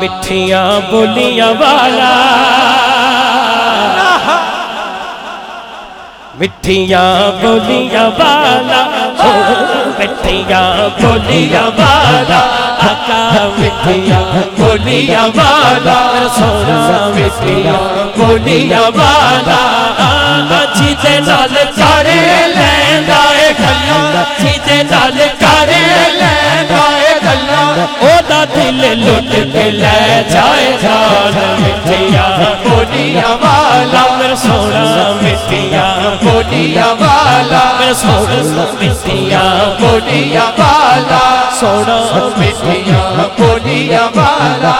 مٹھیاں بولیاں والا۔ مٹھیاں بولیاں والا۔ مٹھیاں بولیاں والا۔ حقا مٹھیاں بولیاں والا۔ سونا، مٹھیاں بولیاں والا۔ جیتے نال کرے لیندا، اے گلاں جیتے نال کرے لیندا۔ گلاں او دا دل لٹ کے لے جائے جان مٹھیاں بولیاں والا میرا سونا مٹھیاں بولیاں والا میرا سونا مٹھیاں بولیاں والا سونا مٹھیاں بولیاں والا